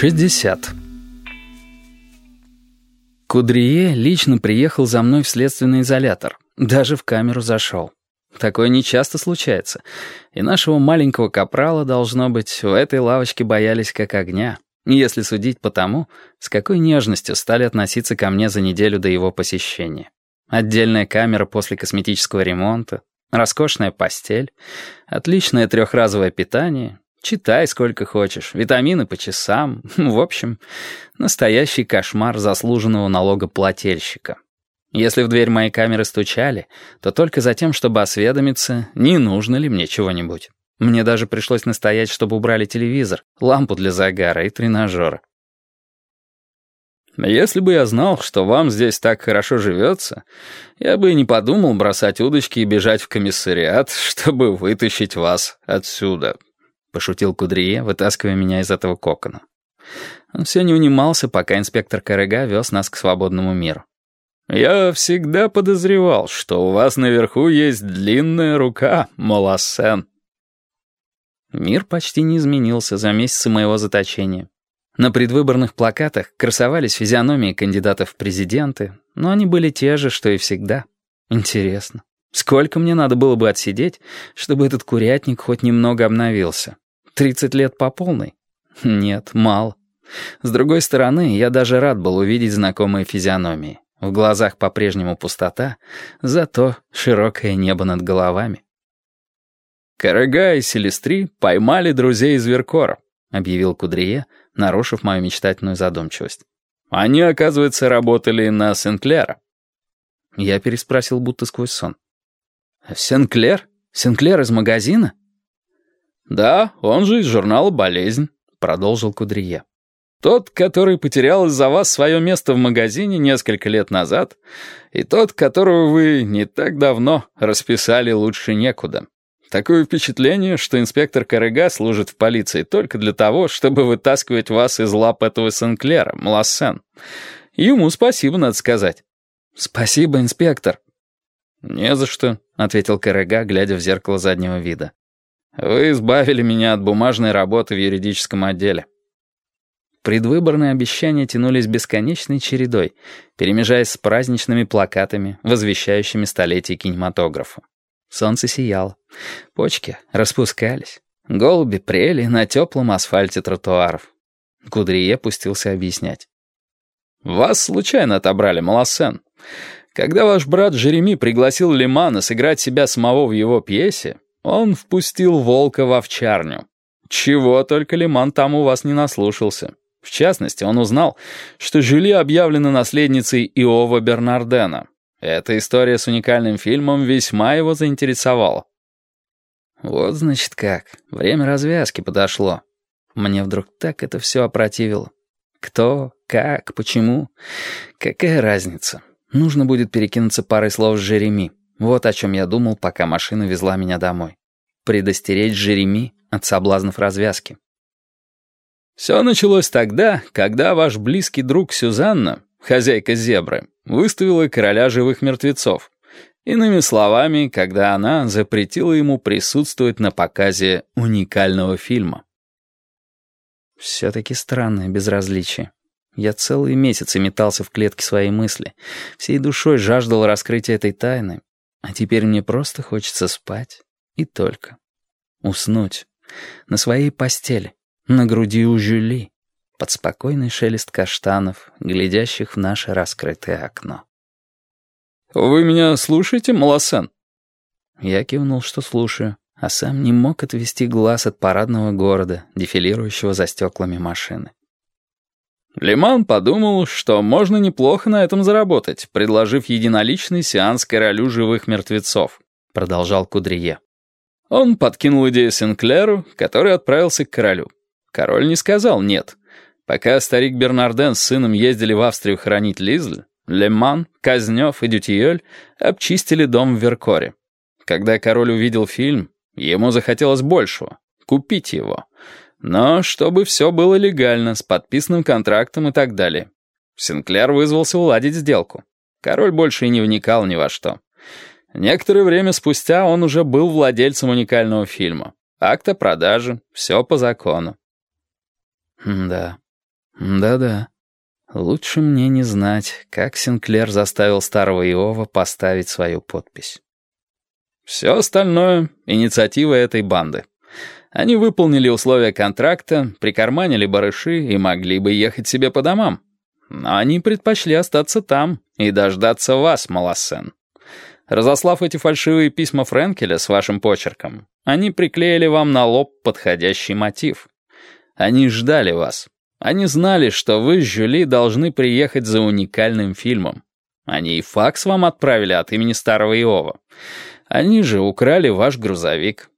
60. Кудрие лично приехал за мной в следственный изолятор. Даже в камеру зашел. Такое нечасто случается. И нашего маленького капрала, должно быть, в этой лавочке боялись как огня. Если судить по тому, с какой нежностью стали относиться ко мне за неделю до его посещения. Отдельная камера после косметического ремонта, роскошная постель, отличное трехразовое питание, Читай сколько хочешь, витамины по часам. В общем, настоящий кошмар заслуженного налогоплательщика. Если в дверь моей камеры стучали, то только за тем, чтобы осведомиться, не нужно ли мне чего-нибудь. Мне даже пришлось настоять, чтобы убрали телевизор, лампу для загара и тренажера. Если бы я знал, что вам здесь так хорошо живется, я бы не подумал бросать удочки и бежать в комиссариат, чтобы вытащить вас отсюда, — пошутил Кудрие, вытаскивая меня из этого кокона. Он все не унимался, пока инспектор Карега вез нас к свободному миру. «Я всегда подозревал, что у вас наверху есть длинная рука, Молосен». Мир почти не изменился за месяцы моего заточения. На предвыборных плакатах красовались физиономии кандидатов в президенты, но они были те же, что и всегда. Интересно. Сколько мне надо было бы отсидеть, чтобы этот курятник хоть немного обновился? Тридцать лет по полной? Нет, мало. С другой стороны, я даже рад был увидеть знакомые физиономии. В глазах по-прежнему пустота, зато широкое небо над головами. «Карага и Селестри поймали друзей из Веркора», — объявил Кудрие, нарушив мою мечтательную задумчивость. «Они, оказывается, работали на Сенклера». Я переспросил будто сквозь сон. «Сенклер? Сенклер из магазина?» «Да, он же из журнала «Болезнь», — продолжил Кудрие. «Тот, который потерял из-за вас свое место в магазине несколько лет назад, и тот, которого вы не так давно расписали лучше некуда. Такое впечатление, что инспектор Корыга служит в полиции только для того, чтобы вытаскивать вас из лап этого Сенклера, Млассен. Ему спасибо, надо сказать». «Спасибо, инспектор», «Не за что», — ответил Карага, глядя в зеркало заднего вида. «Вы избавили меня от бумажной работы в юридическом отделе». Предвыборные обещания тянулись бесконечной чередой, перемежаясь с праздничными плакатами, возвещающими столетие кинематографа. Солнце сияло, почки распускались, голуби прели на теплом асфальте тротуаров. Кудрие пустился объяснять. «Вас случайно отобрали, Малосен. Когда ваш брат Жереми пригласил Лимана сыграть себя самого в его пьесе, он впустил волка в овчарню. Чего только Лиман там у вас не наслушался. В частности, он узнал, что Жюли объявлена наследницей Иова Бернардена. Эта история с уникальным фильмом весьма его заинтересовала. Вот, значит, как. Время развязки подошло. Мне вдруг так это все опротивило. Кто, как, почему? Какая разница? Нужно будет перекинуться парой слов с Жереми. Вот о чем я думал, пока машина везла меня домой. Предостеречь Жереми от соблазнов развязки. Все началось тогда, когда ваш близкий друг Сюзанна, хозяйка зебры, выставила короля живых мертвецов. Иными словами, когда она запретила ему присутствовать на показе уникального фильма. Все-таки странное безразличие. Я целые месяцы метался в клетке своей мысли, всей душой жаждал раскрытия этой тайны, а теперь мне просто хочется спать и только. Уснуть. На своей постели, на груди у Жюли, под спокойный шелест каштанов, глядящих в наше раскрытое окно. «Вы меня слушаете, Малосен?» Я кивнул, что слушаю, а сам не мог отвести глаз от парадного города, дефилирующего за стеклами машины. Лиман подумал, что можно неплохо на этом заработать, предложив единоличный сеанс королю живых мертвецов, продолжал Кудрие. Он подкинул идею Синклеру, который отправился к королю. Король не сказал «нет». Пока старик Бернарден с сыном ездили в Австрию хоронить Лизль, Леман, Казнев и Дютиёль обчистили дом в Веркоре. Когда король увидел фильм, ему захотелось большего — купить его — но чтобы все было легально, с подписанным контрактом и так далее. Синклер вызвался уладить сделку. Король больше и не вникал ни во что. Некоторое время спустя он уже был владельцем уникального фильма. Акта продажи, все по закону. да, Да-да. Лучше мне не знать, как Синклер заставил старого Иова поставить свою подпись. Все остальное — инициатива этой банды. Они выполнили условия контракта, прикарманили барыши и могли бы ехать себе по домам. Но они предпочли остаться там и дождаться вас, Малассен. Разослав эти фальшивые письма Френкеля с вашим почерком, они приклеили вам на лоб подходящий мотив. Они ждали вас. Они знали, что вы с Жюли должны приехать за уникальным фильмом. Они и факс вам отправили от имени старого Иова. Они же украли ваш грузовик.